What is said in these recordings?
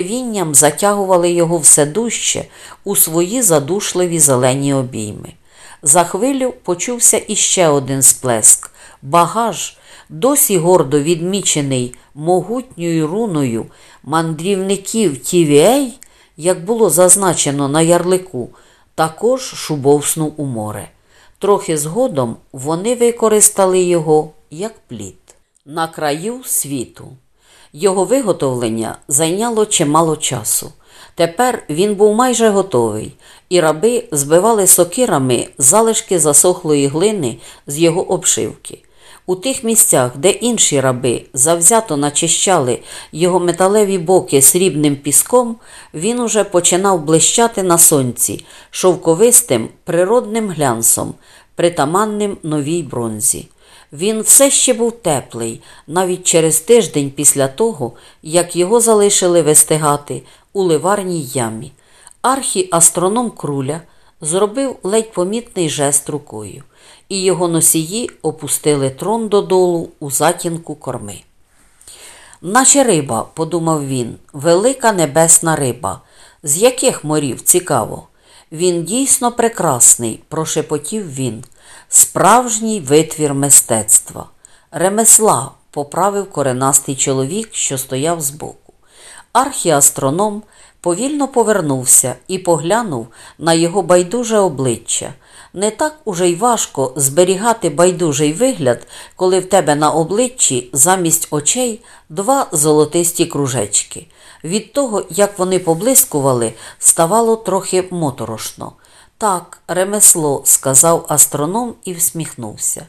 Вінням затягували його все дужче у свої задушливі зелені обійми. За хвилю почувся іще один сплеск. Багаж, досі гордо відмічений могутньою руною мандрівників Тівіей, як було зазначено на ярлику, також шубовснув у море. Трохи згодом вони використали його як плід. На краю світу. Його виготовлення зайняло чимало часу. Тепер він був майже готовий, і раби збивали сокирами залишки засохлої глини з його обшивки. У тих місцях, де інші раби завзято начищали його металеві боки срібним піском, він уже починав блищати на сонці шовковистим природним глянцом, притаманним новій бронзі. Він все ще був теплий, навіть через тиждень після того, як його залишили вистигати у ливарній ямі. Архіастроном Круля зробив ледь помітний жест рукою, і його носії опустили трон додолу у затінку корми. Наче риба, подумав він, велика небесна риба. З яких морів цікаво? Він дійсно прекрасний, прошепотів він, справжній витвір мистецтва. Ремесла, поправив коренастий чоловік, що стояв збоку. Архіастроном повільно повернувся і поглянув на його байдуже обличчя. Не так уже й важко зберігати байдужий вигляд, коли в тебе на обличчі замість очей два золотисті кружечки. Від того, як вони поблискували, ставало трохи моторошно. Так, ремесло, сказав астроном і всміхнувся.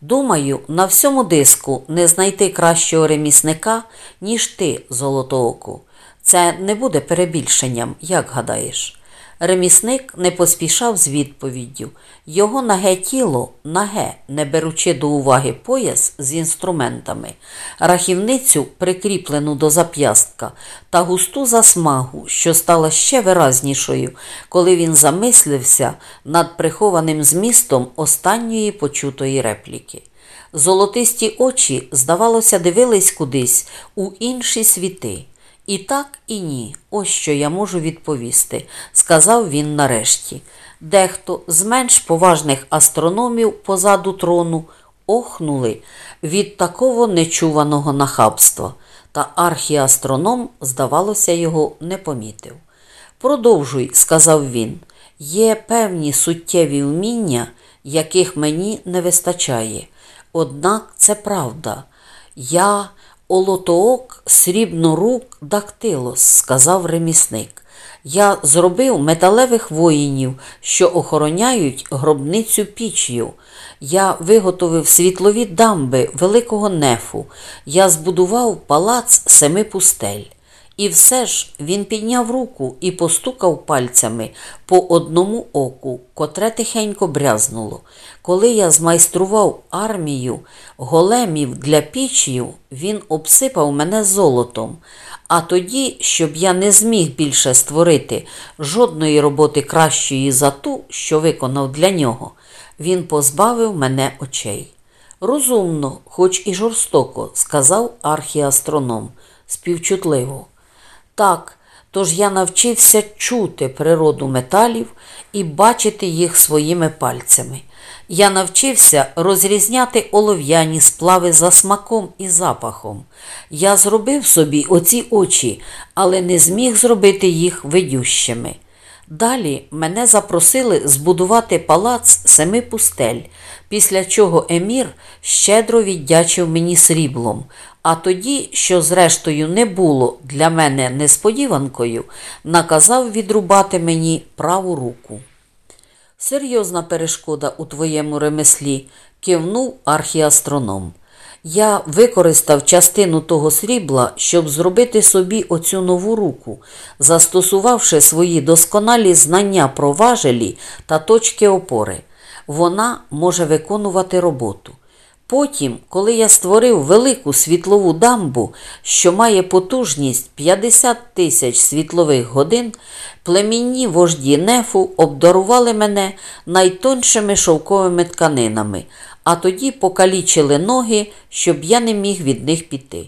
Думаю, на всьому диску не знайти кращого ремісника, ніж ти, золотооку. Це не буде перебільшенням, як гадаєш. Ремісник не поспішав з відповіддю. Його наге тіло, наге, не беручи до уваги пояс з інструментами, рахівницю, прикріплену до зап'ястка, та густу засмагу, що стала ще виразнішою, коли він замислився над прихованим змістом останньої почутої репліки. Золотисті очі, здавалося, дивились кудись у інші світи. І так, і ні, ось що я можу відповісти, сказав він нарешті. Дехто з менш поважних астрономів позаду трону охнули від такого нечуваного нахабства, та архіастроном, здавалося, його не помітив. Продовжуй, сказав він, є певні суттєві вміння, яких мені не вистачає. Однак це правда. Я Олотоок срібнорук дактилос, сказав ремісник. Я зробив металевих воїнів, що охороняють гробницю піч'ю. Я виготовив світлові дамби великого нефу. Я збудував палац семи пустель. І все ж він підняв руку і постукав пальцями по одному оку, котре тихенько брязнуло. Коли я змайстрував армію големів для піч'ю, він обсипав мене золотом. А тоді, щоб я не зміг більше створити жодної роботи кращої за ту, що виконав для нього, він позбавив мене очей. Розумно, хоч і жорстоко, сказав архіастроном, співчутливо. Так, тож я навчився чути природу металів і бачити їх своїми пальцями. Я навчився розрізняти олов'яні сплави за смаком і запахом. Я зробив собі оці очі, але не зміг зробити їх видющими. Далі мене запросили збудувати палац семи пустель, після чого Емір щедро віддячив мені сріблом, а тоді, що зрештою не було для мене несподіванкою, наказав відрубати мені праву руку. Серйозна перешкода у твоєму ремеслі, кивнув архіастроном. Я використав частину того срібла, щоб зробити собі оцю нову руку, застосувавши свої досконалі знання про важелі та точки опори. Вона може виконувати роботу. Потім, коли я створив велику світлову дамбу, що має потужність 50 тисяч світлових годин, племінні вожді нефу обдарували мене найтоншими шовковими тканинами, а тоді покалічили ноги, щоб я не міг від них піти.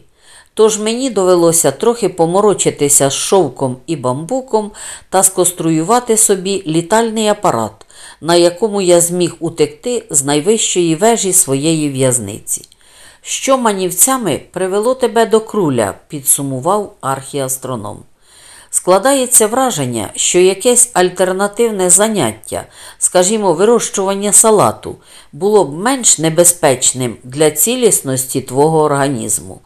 Тож мені довелося трохи поморочитися з шовком і бамбуком та сконструювати собі літальний апарат, на якому я зміг утекти з найвищої вежі своєї в'язниці. Що манівцями привело тебе до круля, підсумував архіастроном. Складається враження, що якесь альтернативне заняття, скажімо, вирощування салату, було б менш небезпечним для цілісності твого організму.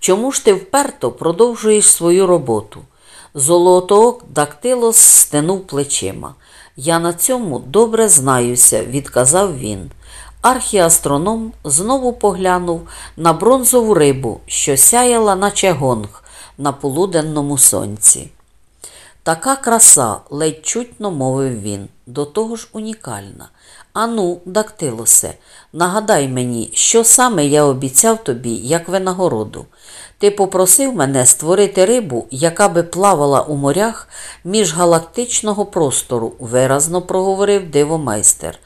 Чому ж ти вперто продовжуєш свою роботу? Золотоок дактилос стенув плечима. Я на цьому добре знаюся, відказав він. Архіастроном знову поглянув на бронзову рибу, що сяяла, наче гонг на полуденному сонці. Така краса, ледь чутно мовив він, до того ж унікальна. Ану, дактилосе, нагадай мені, що саме я обіцяв тобі, як винагороду. Ти попросив мене створити рибу, яка би плавала у морях міжгалактичного простору, виразно проговорив дивомайстер.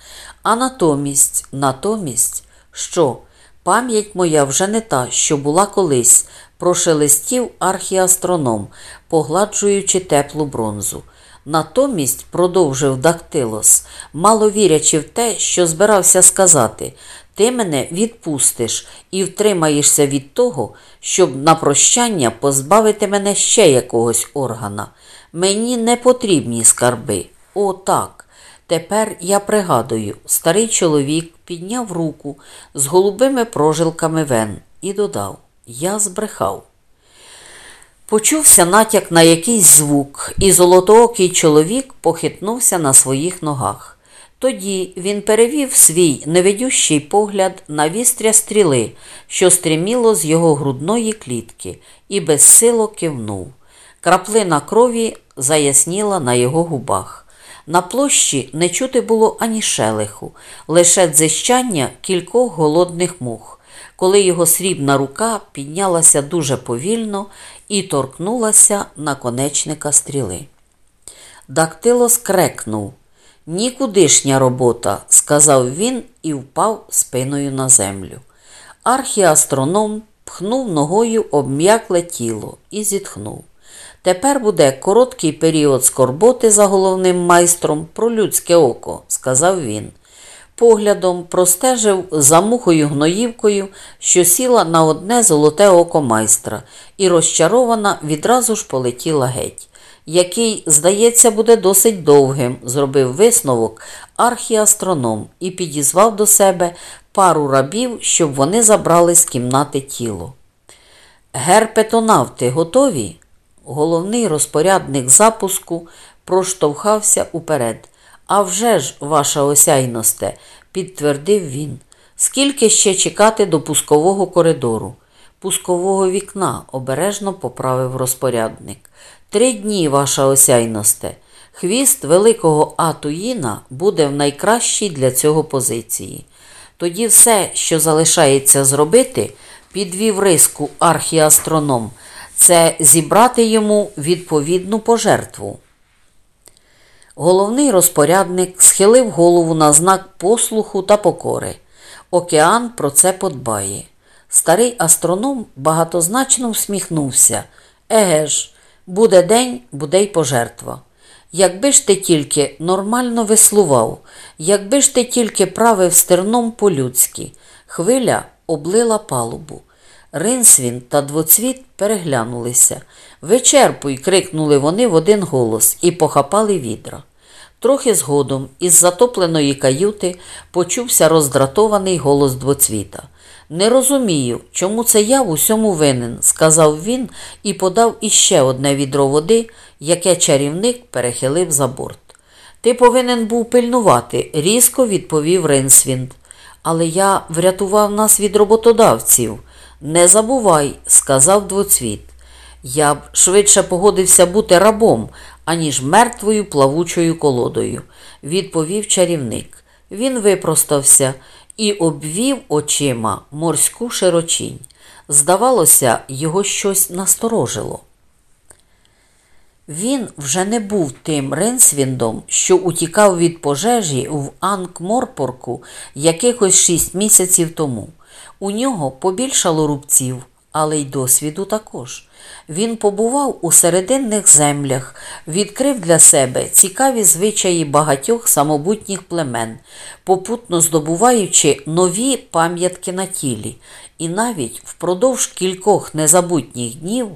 А натомість, натомість, що? Пам'ять моя вже не та, що була колись, прошелестів архіастроном, погладжуючи теплу бронзу. Натомість, продовжив Дактилос, мало вірячи в те, що збирався сказати, ти мене відпустиш і втримаєшся від того, щоб на прощання позбавити мене ще якогось органа. Мені не потрібні скарби. О, так. Тепер я пригадую, старий чоловік підняв руку з голубими прожилками вен і додав Я збрехав. Почувся натяк на якийсь звук, і золотоокий чоловік похитнувся на своїх ногах. Тоді він перевів свій невидющий погляд на вістря стріли, що стріміло з його грудної клітки, і безсило кивнув. Краплина крові заясніла на його губах. На площі не чути було ані шелеху, лише дзищання кількох голодних мух, коли його срібна рука піднялася дуже повільно і торкнулася наконечника стріли. Дактилос крекнув. Нікудишня робота, сказав він і впав спиною на землю. Архіастроном пхнув ногою обм'якле тіло і зітхнув. Тепер буде короткий період скорботи за головним майстром про людське око, сказав він. Поглядом простежив за мухою гноївкою, що сіла на одне золоте око майстра, і розчарована відразу ж полетіла геть. Який, здається, буде досить довгим, зробив висновок архіастроном і підізвав до себе пару рабів, щоб вони забрали з кімнати тіло. Герпетонавти готові? Головний розпорядник запуску проштовхався уперед. «А вже ж, ваша осяйносте, підтвердив він. Скільки ще чекати до пускового коридору? Пускового вікна, обережно поправив розпорядник. Три дні, ваша осяйносте. Хвіст великого Атуїна буде в найкращій для цього позиції. Тоді все, що залишається зробити, підвів риску архіастроном, це зібрати йому відповідну пожертву. Головний розпорядник схилив голову на знак послуху та покори. Океан про це подбає. Старий астроном багатозначно всміхнувся. Еге ж, буде день, буде й пожертва. Якби ж ти тільки нормально веслував, якби ж ти тільки правив стерном по-людськи, хвиля облила палубу. Ринсвін та двоцвіт переглянулися. Вичерпуй, крикнули вони в один голос і похапали відра. Трохи згодом із затопленої каюти почувся роздратований голос двоцвіта. Не розумію, чому це я в усьому винен, сказав він і подав іще одне відро води, яке чарівник перехилив за борт. Ти повинен був пильнувати, різко відповів Ринсвінд. Але я врятував нас від роботодавців. Не забувай, сказав двоцвіт. Я б швидше погодився бути рабом, аніж мертвою плавучою колодою, відповів чарівник. Він випростався і обвів очима морську широчінь. Здавалося, його щось насторожило. Він вже не був тим Ренсвіндом, що утікав від пожежі в Анкморпорку якихось шість місяців тому. У нього побільшало рубців, але й досвіду також. Він побував у серединних землях, відкрив для себе цікаві звичаї багатьох самобутніх племен, попутно здобуваючи нові пам'ятки на тілі, і навіть впродовж кількох незабутніх днів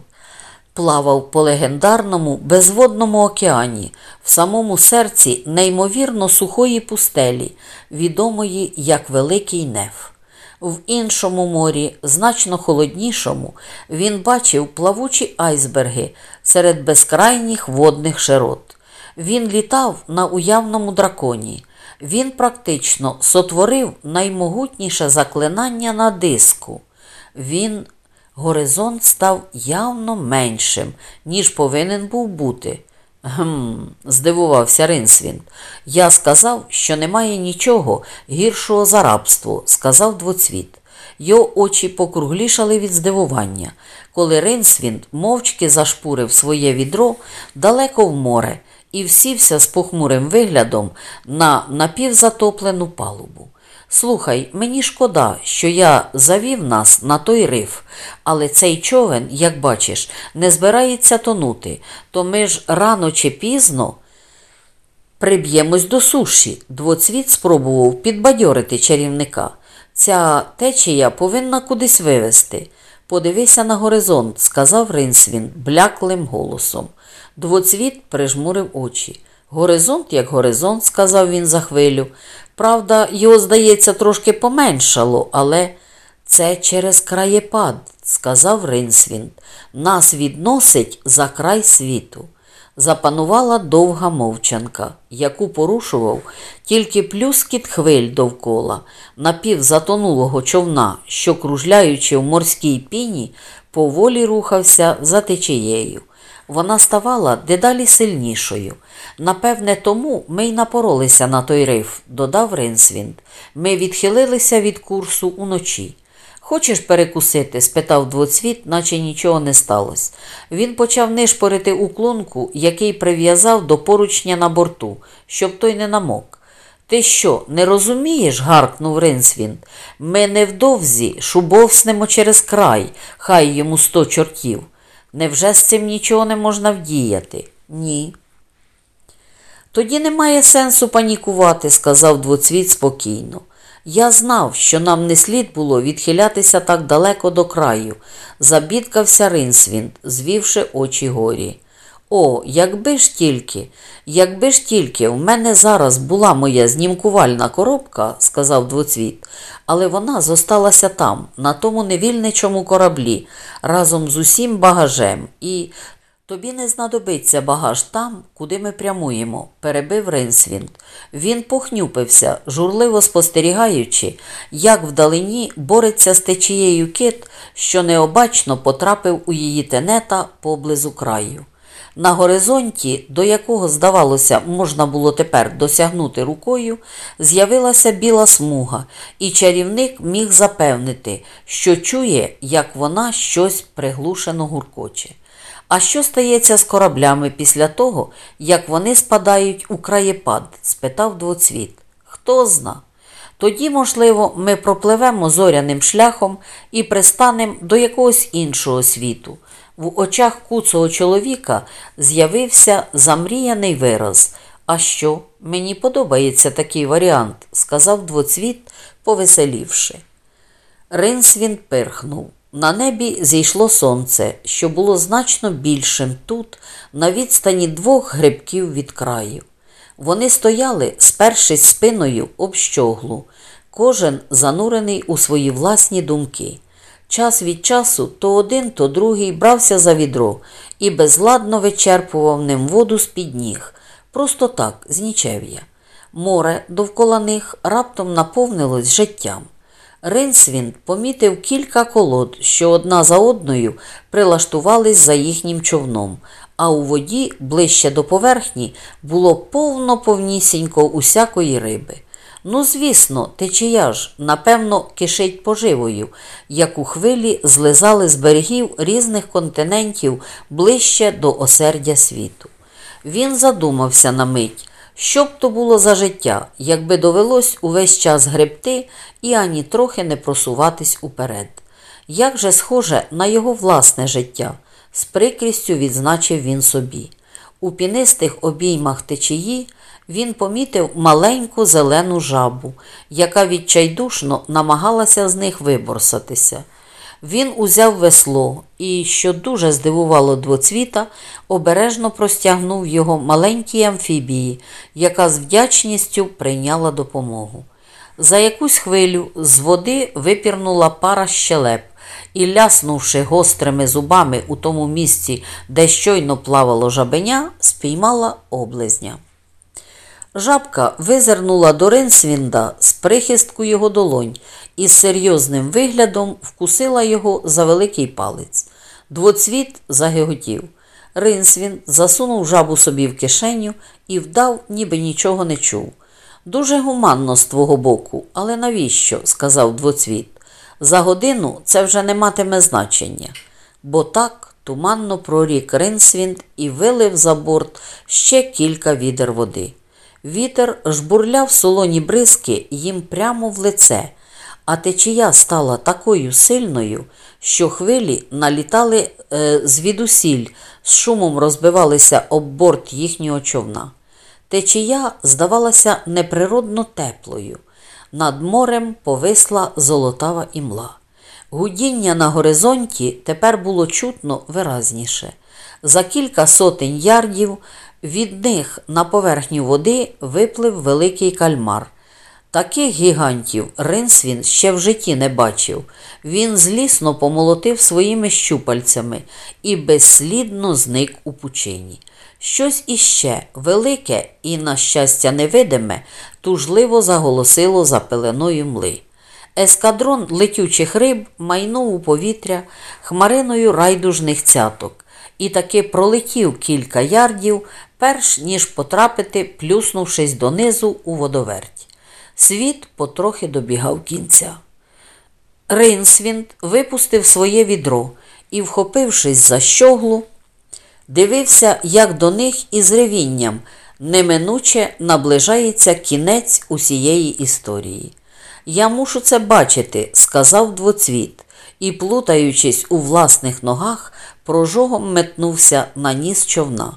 плавав по легендарному безводному океані, в самому серці неймовірно сухої пустелі, відомої як Великий Неф. В іншому морі, значно холоднішому, він бачив плавучі айсберги серед безкрайніх водних широт. Він літав на уявному драконі. Він практично сотворив наймогутніше заклинання на диску. Він горизонт став явно меншим, ніж повинен був бути. Гм, здивувався Ринсвін. Я сказав, що немає нічого гіршого за рабство, сказав двоцвіт. Його очі покруглішали від здивування, коли Ринсвін мовчки зашпурив своє відро далеко в море і всівся з похмурим виглядом на напівзатоплену палубу. Слухай, мені шкода, що я завів нас на той риф, але цей човен, як бачиш, не збирається тонути, то ми ж рано чи пізно приб'ємось до суші. Двоцвіт спробував підбадьорити чарівника. Ця течія повинна кудись вивести. Подивися на горизонт, сказав Ринсвін бляклим голосом. Двоцвіт прижмурив очі. Горизонт, як горизонт, сказав він за хвилю. Правда, його, здається, трошки поменшало, але це через краєпад, сказав Ринсвінд. Нас відносить за край світу. Запанувала довга мовчанка, яку порушував тільки плюскіт хвиль довкола, напівзатонулого човна, що, кружляючи в морській піні, поволі рухався за течією. Вона ставала дедалі сильнішою. Напевне, тому ми й напоролися на той риф, додав Ринсвінд. Ми відхилилися від курсу уночі. Хочеш перекусити? спитав двоцвіт, наче нічого не сталося. Він почав нишпорити уклонку, який прив'язав до поручня на борту, щоб той не намок. Ти що, не розумієш? гаркнув Ринсвінд. Ми невдовзі шубовснемо через край, хай йому сто чортів. Невже з цим нічого не можна вдіяти? Ні. Тоді немає сенсу панікувати, сказав двоцвіт спокійно. Я знав, що нам не слід було відхилятися так далеко до краю, забідкався Ринсвінд, звівши очі горі. О, якби ж тільки, якби ж тільки в мене зараз була моя знімкувальна коробка, сказав двоцвіт, але вона зосталася там, на тому невільничому кораблі, разом з усім багажем, і тобі не знадобиться багаж там, куди ми прямуємо, перебив Ринсвінд. Він похнюпився, журливо спостерігаючи, як вдалині бореться з течією кит, що необачно потрапив у її тенета поблизу краю. На горизонті, до якого, здавалося, можна було тепер досягнути рукою, з'явилася біла смуга, і чарівник міг запевнити, що чує, як вона щось приглушено гуркоче. А що стається з кораблями після того, як вони спадають у краєпад? спитав двоцвіт. Хто зна? Тоді, можливо, ми пропливемо зоряним шляхом і пристанемо до якогось іншого світу. В очах куцого чоловіка з'явився замріяний вираз. А що, мені подобається такий варіант, сказав двоцвіт, повеселівши. Ринсвін пирхнув. На небі зійшло сонце, що було значно більшим тут, на відстані двох грибків від краю. Вони стояли, спершись спиною об щоглу, кожен занурений у свої власні думки. Час від часу то один, то другий брався за відро і безладно вичерпував ним воду з під ніг, просто так, з нічев'я. Море довкола них раптом наповнилось життям. Ринсвінд помітив кілька колод, що одна за одною прилаштувались за їхнім човном, а у воді, ближче до поверхні, було повно повнісінько усякої риби. Ну, звісно, течія ж, напевно, кишить поживою, як у хвилі злизали з берегів різних континентів ближче до осердя світу. Він задумався на мить, що б то було за життя, якби довелось увесь час гребти і ані трохи не просуватись уперед. Як же схоже на його власне життя, з прикрістю відзначив він собі. У пінистих обіймах течії він помітив маленьку зелену жабу, яка відчайдушно намагалася з них виборсатися. Він узяв весло і, що дуже здивувало двоцвіта, обережно простягнув його маленькій амфібії, яка з вдячністю прийняла допомогу. За якусь хвилю з води випірнула пара щелеп і, ляснувши гострими зубами у тому місці, де щойно плавало жабеня, спіймала облизня. Жабка визирнула до Ринсвінда з прихистку його долонь і з серйозним виглядом вкусила його за великий палець. Двоцвіт загиготів. Ринсвінд засунув жабу собі в кишеню і вдав, ніби нічого не чув. Дуже гуманно з твого боку, але навіщо? сказав двоцвіт. За годину це вже не матиме значення. Бо так туманно прорік Ринсвінд і вилив за борт ще кілька відер води. Вітер жбурляв солоні бризки їм прямо в лице, а течія стала такою сильною, що хвилі налітали е, звідусіль, з шумом розбивалися об борт їхнього човна. Течія здавалася неприродно теплою. Над морем повисла золотава імла. Гудіння на горизонті тепер було чутно виразніше. За кілька сотень ярдів від них на поверхню води виплив великий кальмар. Таких гігантів Ринсвін ще в житті не бачив. Він злісно помолотив своїми щупальцями і безслідно зник у пучині. Щось іще велике і, на щастя, невидиме, тужливо заголосило за пеленою мли. Ескадрон летючих риб майнув у повітря хмариною райдужних цяток і таки пролетів кілька ярдів, перш ніж потрапити, плюснувшись донизу у водоверть. Світ потрохи добігав кінця. Рейнсвінд випустив своє відро і, вхопившись за щоглу, дивився, як до них із ревінням неминуче наближається кінець усієї історії. Я мушу це бачити, сказав двоцвіт, і, плутаючись у власних ногах, прожогом метнувся на ніс човна.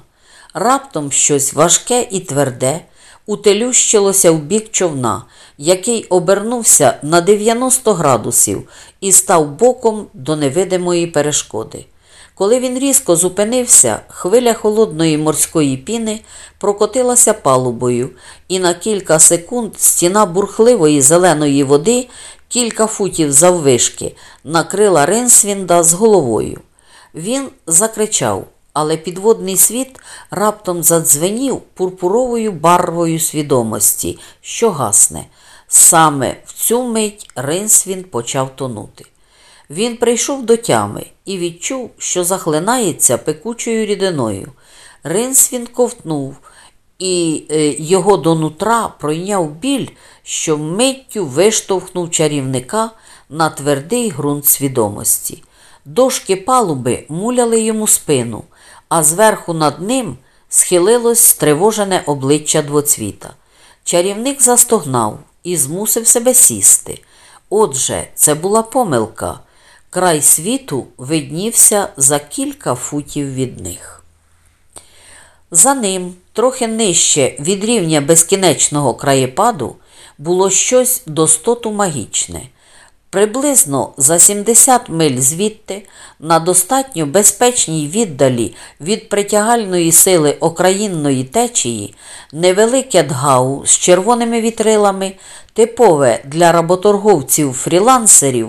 Раптом щось важке і тверде утелющилося в бік човна, який обернувся на 90 градусів і став боком до невидимої перешкоди. Коли він різко зупинився, хвиля холодної морської піни прокотилася палубою, і на кілька секунд стіна бурхливої зеленої води, кілька футів заввишки, накрила Ренсвінда з головою. Він закричав, але підводний світ раптом задзвенів пурпуровою барвою свідомості, що гасне. Саме в цю мить Ринсвін почав тонути. Він прийшов до тями і відчув, що захлинається пекучою рідиною. Ринсвін ковтнув, і е, його до нутра пройняв біль, що миттю виштовхнув чарівника на твердий ґрунт свідомості. Дошки палуби муляли йому спину, а зверху над ним схилилось стривожене обличчя двоцвіта. Чарівник застогнав і змусив себе сісти. Отже, це була помилка. Край світу виднівся за кілька футів від них. За ним, трохи нижче від рівня безкінечного краєпаду, було щось достоту магічне. Приблизно за 70 миль звідти, на достатньо безпечній віддалі від притягальної сили окраїнної течії, невелике дгау з червоними вітрилами, типове для работорговців-фрілансерів,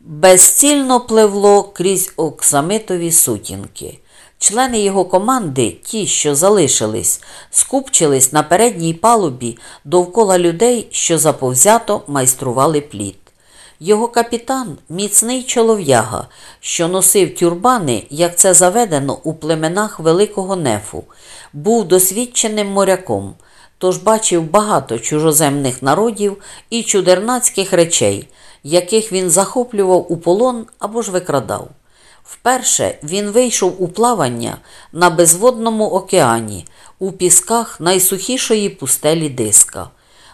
безцільно пливло крізь оксамитові сутінки. Члени його команди, ті, що залишились, скупчились на передній палубі довкола людей, що заповзято майстрували плід. Його капітан міцний чолов'яга, що носив тюрбани, як це заведено у племенах Великого Нефу, був досвідченим моряком, тож бачив багато чужоземних народів і чудернацьких речей, яких він захоплював у полон або ж викрадав. Вперше він вийшов у плавання на безводному океані, у пісках найсухішої пустелі диска.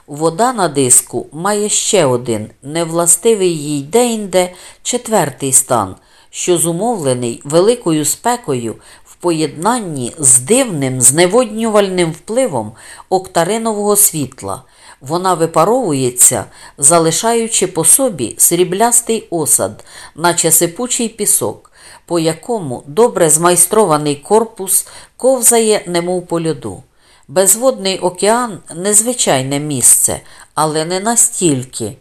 Вода на диску має ще один, невластивий їй деінде четвертий стан, що зумовлений великою спекою в поєднанні з дивним зневоднювальним впливом октаринового світла. Вона випаровується, залишаючи по собі сріблястий осад, наче сипучий пісок, по якому добре змайстрований корпус ковзає, немов по льоду. Безводний океан незвичайне місце, але не настільки,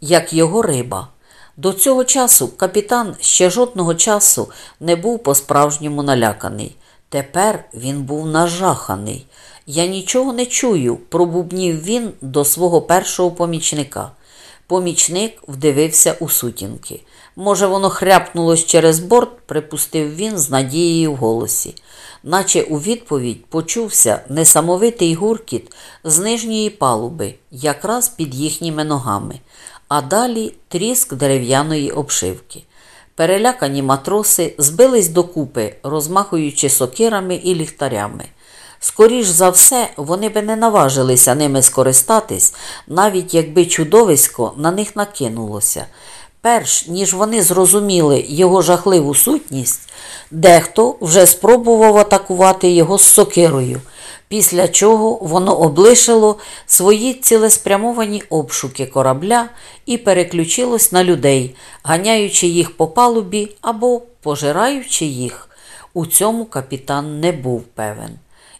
як його риба. До цього часу капітан ще жодного часу не був по-справжньому наляканий. Тепер він був нажаханий. Я нічого не чую, пробубнів він до свого першого помічника. Помічник вдивився у сутінки. Може, воно хряпнулось через борт, припустив він з надією в голосі, наче у відповідь почувся несамовитий гуркіт з нижньої палуби, якраз під їхніми ногами, а далі тріск дерев'яної обшивки. Перелякані матроси збились докупи, розмахуючи сокирами і ліхтарями. Скоріш за все, вони би не наважилися ними скористатись, навіть якби чудовисько на них накинулося. Перш ніж вони зрозуміли його жахливу сутність, дехто вже спробував атакувати його з сокирою, після чого воно облишило свої цілеспрямовані обшуки корабля і переключилось на людей, ганяючи їх по палубі або пожираючи їх. У цьому капітан не був певен.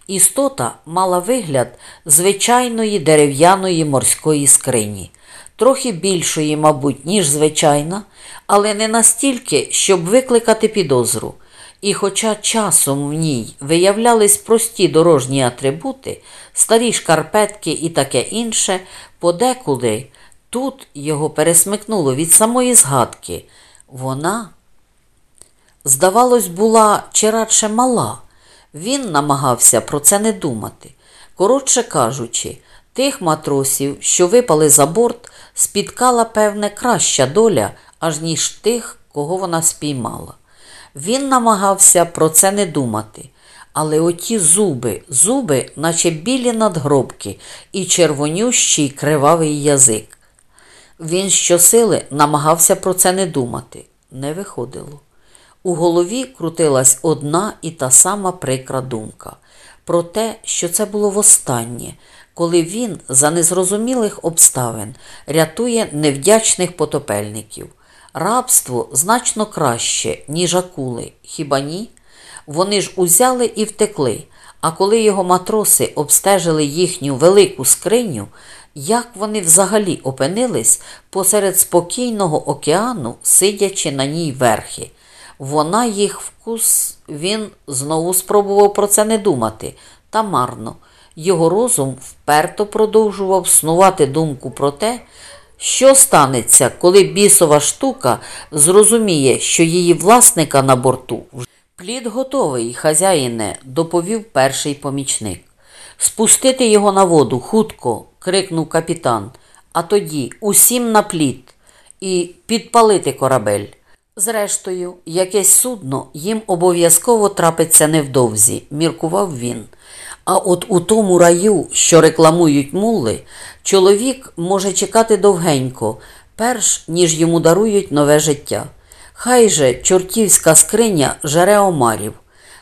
Істота мала вигляд звичайної дерев'яної морської скрині, трохи більшої, мабуть, ніж звичайна, але не настільки, щоб викликати підозру. І хоча часом в ній виявлялись прості дорожні атрибути, старі шкарпетки і таке інше, подекуди тут його пересмикнуло від самої згадки. Вона, здавалось, була чи радше мала. Він намагався про це не думати. Коротше кажучи, тих матросів, що випали за борт, спіткала певне краща доля, аж ніж тих, кого вона спіймала. Він намагався про це не думати. Але оті зуби, зуби, наче білі надгробки, і червонющий кривавий язик. Він щосили намагався про це не думати. Не виходило. У голові крутилась одна і та сама прикра думка про те, що це було востаннє, коли він за незрозумілих обставин рятує невдячних потопельників. Рабство значно краще, ніж акули, хіба ні? Вони ж узяли і втекли. А коли його матроси обстежили їхню велику скриню, як вони взагалі опинились посеред спокійного океану, сидячи на ній верхи? Вона їх вкус, він знову спробував про це не думати, та марно. Його розум вперто продовжував снувати думку про те, що станеться, коли бісова штука зрозуміє, що її власника на борту. Плід готовий, хазяїне, доповів перший помічник. Спустити його на воду хутко, крикнув капітан, а тоді усім на плід і підпалити корабель. Зрештою, якесь судно їм обов'язково трапиться невдовзі, міркував він. А от у тому раю, що рекламують мулли, чоловік може чекати довгенько, перш ніж йому дарують нове життя. Хай же чортівська скриня жере омарів.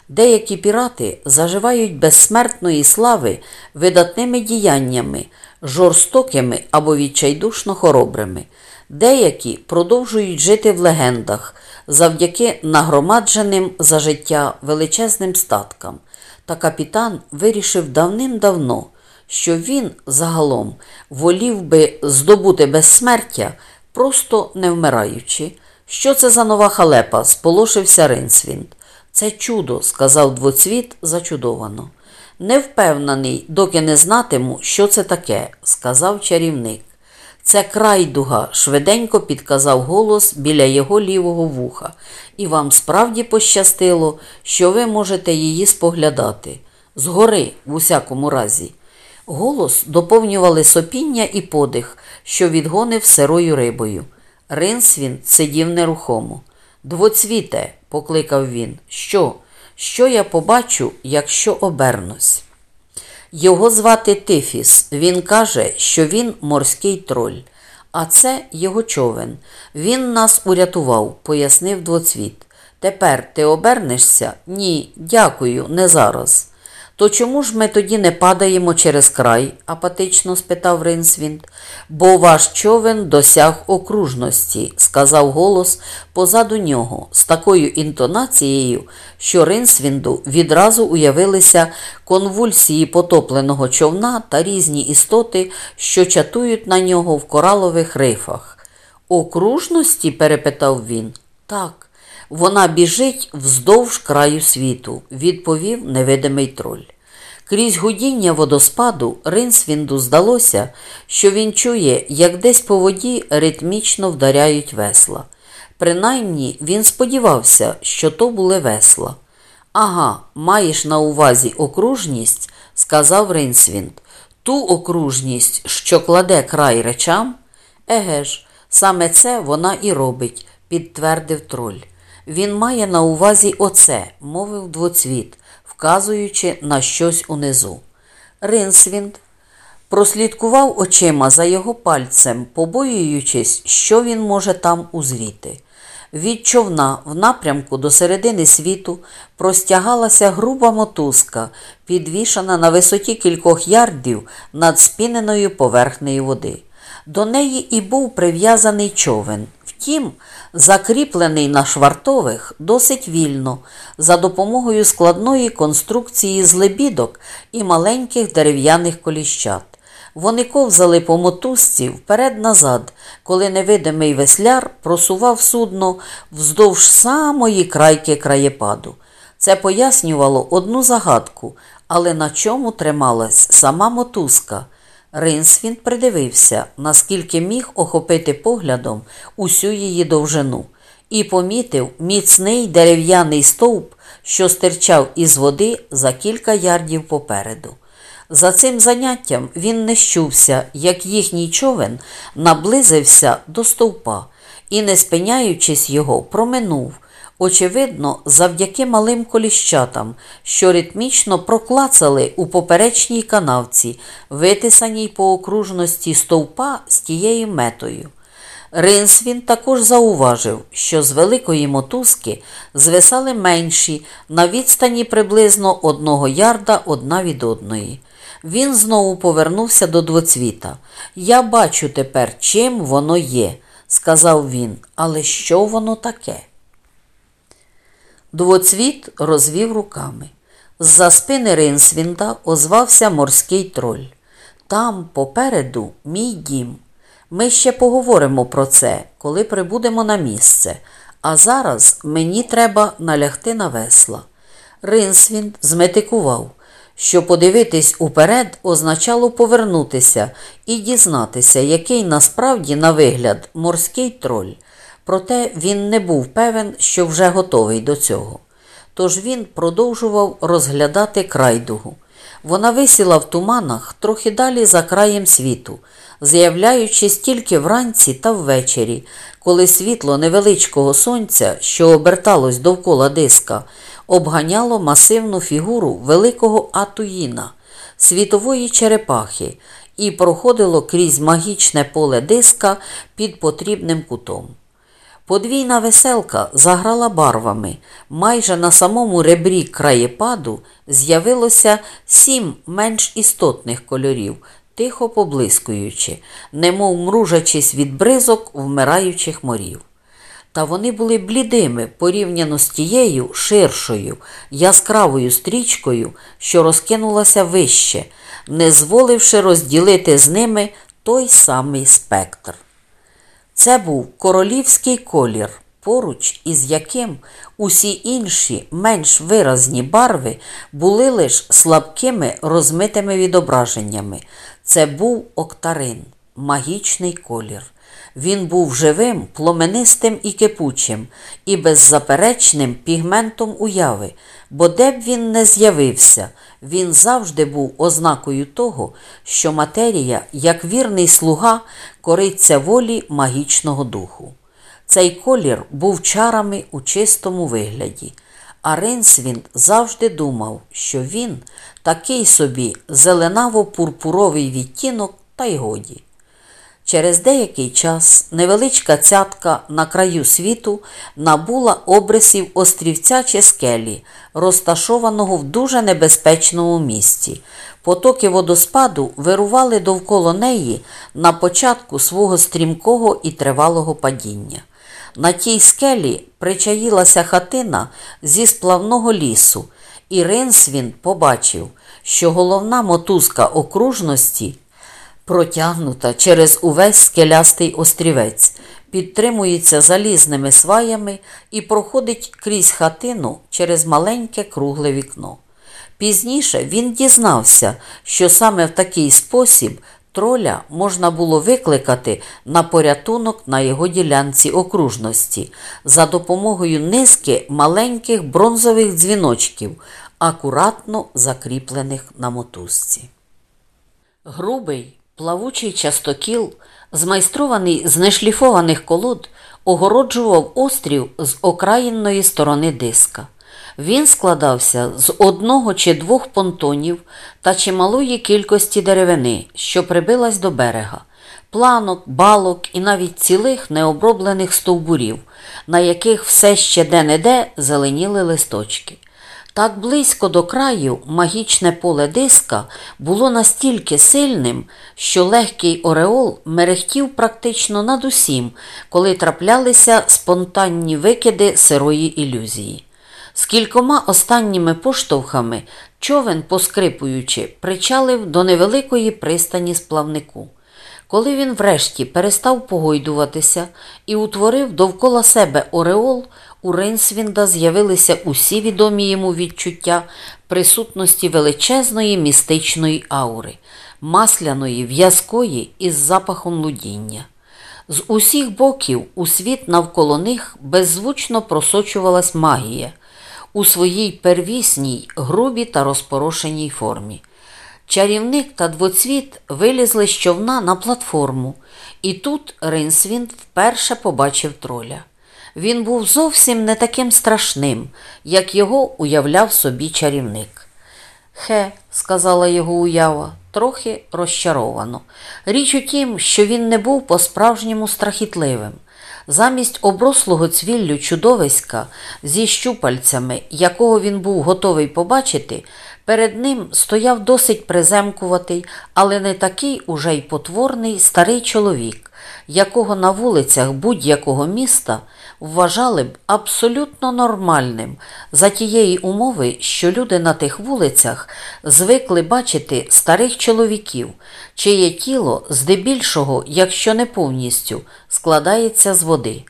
Деякі пірати заживають безсмертної слави видатними діяннями, жорстокими або відчайдушно хоробрими. Деякі продовжують жити в легендах завдяки нагромадженим за життя величезним статкам. Та капітан вирішив давним-давно, що він загалом волів би здобути безсмертя, просто не вмираючи. Що це за нова халепа? сполошився Ринсвінд. Це чудо, сказав двоцвіт зачудовано. Не впевнений, доки не знатиму, що це таке, сказав чарівник. Це крайдуга, швиденько підказав голос біля його лівого вуха, і вам справді пощастило, що ви можете її споглядати. Згори, в усякому разі. Голос доповнювали сопіння і подих, що відгонив сирою рибою. Ринсвін сидів нерухомо. Двоцвіте, покликав він. Що? Що я побачу, якщо обернусь? Його звати Тифіс. Він каже, що він морський троль. А це його човен. Він нас урятував, пояснив двоцвіт. Тепер ти обернешся? Ні, дякую, не зараз. То чому ж ми тоді не падаємо через край? апатично спитав Ринсвінд. Бо ваш човен досяг окружності, сказав голос позаду нього, з такою інтонацією, що Ринсвінду відразу уявилися конвульсії потопленого човна та різні істоти, що чатують на нього в коралових рифах. Окружності? перепитав він. Так. Вона біжить вздовж краю світу, відповів невидимий троль. Крізь гудіння водоспаду Ринсвінду здалося, що він чує, як десь по воді ритмічно вдаряють весла. Принаймні він сподівався, що то були весла. Ага, маєш на увазі окружність, сказав Ринсвінд. Ту окружність, що кладе край речам? Еге ж, саме це вона і робить, підтвердив троль. Він має на увазі оце, мовив двоцвіт, вказуючи на щось унизу. Ринсвінд прослідкував очима за його пальцем, побоюючись, що він може там узріти. Від човна в напрямку до середини світу простягалася груба мотузка, підвішана на висоті кількох ярдів над спіненою поверхнею води. До неї і був прив'язаний човен. Втім, закріплений на швартових досить вільно, за допомогою складної конструкції з лебідок і маленьких дерев'яних коліщат. Вони ковзали по мотузці вперед-назад, коли невидимий весляр просував судно вздовж самої крайки краєпаду. Це пояснювало одну загадку, але на чому трималась сама мотузка. Ринсвін придивився, наскільки міг охопити поглядом усю її довжину, і помітив міцний дерев'яний стовп, що стирчав із води за кілька ярдів попереду. За цим заняттям він не щувся, як їхній човен наблизився до стовпа і, не спиняючись його, проминув. Очевидно, завдяки малим коліщатам, що ритмічно проклацали у поперечній канавці, витисаній по окружності стовпа з тією метою. Ринсвін також зауважив, що з великої мотузки звисали менші на відстані приблизно одного ярда одна від одної. Він знову повернувся до двоцвіта. Я бачу тепер, чим воно є, сказав він, але що воно таке? Двоцвіт розвів руками. З-за спини Ринсвінда озвався морський троль. Там, попереду, мій дім. Ми ще поговоримо про це, коли прибудемо на місце. А зараз мені треба налягти на весла. Ринсвінд зметикував, що подивитись уперед означало повернутися і дізнатися, який насправді на вигляд морський троль. Проте він не був певен, що вже готовий до цього. Тож він продовжував розглядати крайдугу. Вона висіла в туманах трохи далі за краєм світу, з'являючись тільки вранці та ввечері, коли світло невеличкого сонця, що оберталось довкола диска, обганяло масивну фігуру великого Атуїна, світової черепахи, і проходило крізь магічне поле диска під потрібним кутом. Подвійна веселка заграла барвами. Майже на самому ребрі краєпаду з'явилося сім менш істотних кольорів, тихо поблискуючи, немов мружачись від бризок вмираючих морів. Та вони були блідими порівняно з тією ширшою, яскравою стрічкою, що розкинулася вище, не зволивши розділити з ними той самий спектр. Це був королівський колір, поруч із яким усі інші менш виразні барви були лише слабкими розмитими відображеннями. Це був октарин, магічний колір. Він був живим, пломенистим і кипучим, і беззаперечним пігментом уяви, бо де б він не з'явився, він завжди був ознакою того, що матерія, як вірний слуга, кориться волі магічного духу. Цей колір був чарами у чистому вигляді, а Ринсвінд завжди думав, що він такий собі зеленаво-пурпуровий відтінок та й годі. Через деякий час невеличка цятка на краю світу набула обрисів острівця чи скелі, розташованого в дуже небезпечному місці. Потоки водоспаду вирували довкола неї на початку свого стрімкого і тривалого падіння. На тій скелі причаїлася хатина зі сплавного лісу, і Ринсвін побачив, що головна мотузка окружності протягнута через увесь скелястий острівець, підтримується залізними сваями і проходить крізь хатину через маленьке кругле вікно. Пізніше він дізнався, що саме в такий спосіб троля можна було викликати на порятунок на його ділянці окружності за допомогою низки маленьких бронзових дзвіночків, акуратно закріплених на мотузці. Грубий, плавучий частокіл, змайстрований з нешліфованих колод, огороджував острів з окраїнної сторони диска. Він складався з одного чи двох понтонів та чималої кількості деревини, що прибилась до берега, планок, балок і навіть цілих необроблених стовбурів, на яких все ще де-не-де зеленіли листочки. Так близько до краю магічне поле диска було настільки сильним, що легкий ореол мерехтів практично над усім, коли траплялися спонтанні викиди сирої ілюзії. З кількома останніми поштовхами човен, поскрипуючи, причалив до невеликої пристані сплавнику. Коли він врешті перестав погойдуватися і утворив довкола себе Ореол, у Рейнсвінда з'явилися усі відомі йому відчуття присутності величезної містичної аури, масляної, в'язкої із запахом лудіння. З усіх боків у світ навколо них беззвучно просочувалась магія у своїй первісній, грубій та розпорошеній формі. Чарівник та двоцвіт вилізли з човна на платформу, і тут Ринсвінд вперше побачив троля. Він був зовсім не таким страшним, як його уявляв собі чарівник. Хе, сказала його уява, трохи розчаровано. Річ у тім, що він не був по-справжньому страхітливим. Замість оброслого цвіллю чудовиська зі щупальцями, якого він був готовий побачити, перед ним стояв досить приземкуватий, але не такий уже й потворний старий чоловік, якого на вулицях будь-якого міста вважали б абсолютно нормальним за тієї умови, що люди на тих вулицях звикли бачити старих чоловіків, чиє тіло здебільшого, якщо не повністю, складається з води.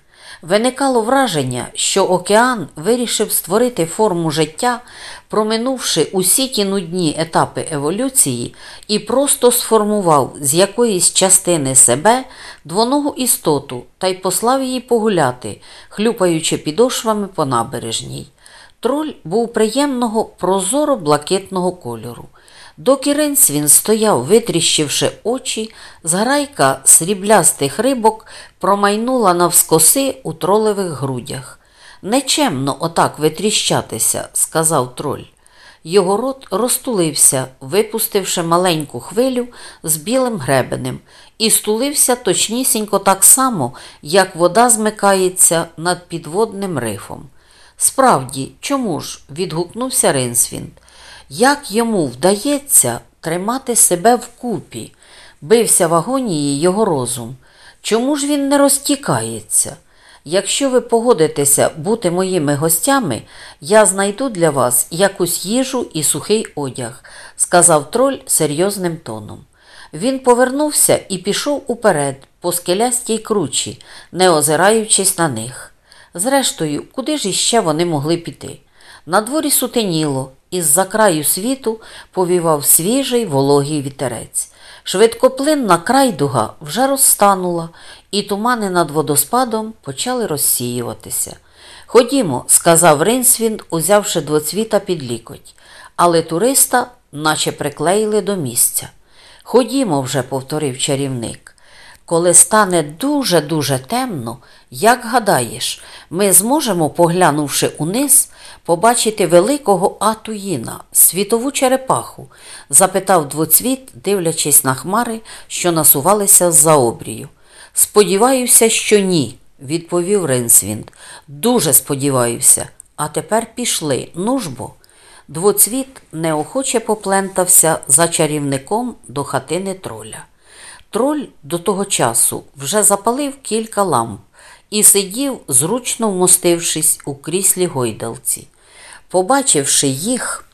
Виникало враження, що океан вирішив створити форму життя, проминувши усі ті нудні етапи еволюції, і просто сформував з якоїсь частини себе двоногу істоту та й послав її погуляти, хлюпаючи підошвами по набережній. Троль був приємного прозоро-блакитного кольору. Доки Ренсвін стояв, витріщивши очі, зграйка сріблястих рибок промайнула навскоси у тролевих грудях. Нечемно отак витріщатися, сказав троль. Його рот розтулився, випустивши маленьку хвилю з білим гребенем, і стулився точнісінько так само, як вода змикається над підводним рифом. Справді, чому ж? відгукнувся Ринсвінд. Як йому вдається тримати себе вкупі, бився в агонії його розум. Чому ж він не розтікається? Якщо ви погодитеся бути моїми гостями, я знайду для вас якусь їжу і сухий одяг, сказав троль серйозним тоном. Він повернувся і пішов уперед, по скелястій кручі, не озираючись на них. Зрештою, куди ж іще вони могли піти? На дворі сутеніло, із-за краю світу повівав свіжий вологий вітерець. Швидкоплинна крайдуга вже розтанула, і тумани над водоспадом почали розсіюватися. Ходімо, сказав Ринсвін, узявши двоцвіта під лікоть, але туриста наче приклеїли до місця. Ходімо вже, повторив чарівник. Коли стане дуже-дуже темно, як гадаєш, ми зможемо, поглянувши униз, побачити великого Атуїна, світову черепаху? запитав двоцвіт, дивлячись на хмари, що насувалися з-за обрію. Сподіваюся, що ні, відповів Ринсвінд. Дуже сподіваюся. А тепер пішли, ну ж бо. Двоцвіт неохоче поплентався за чарівником до хатини троля. Троль до того часу вже запалив кілька ламп і сидів, зручно вмостившись у кріслі гойдалці. Побачивши їх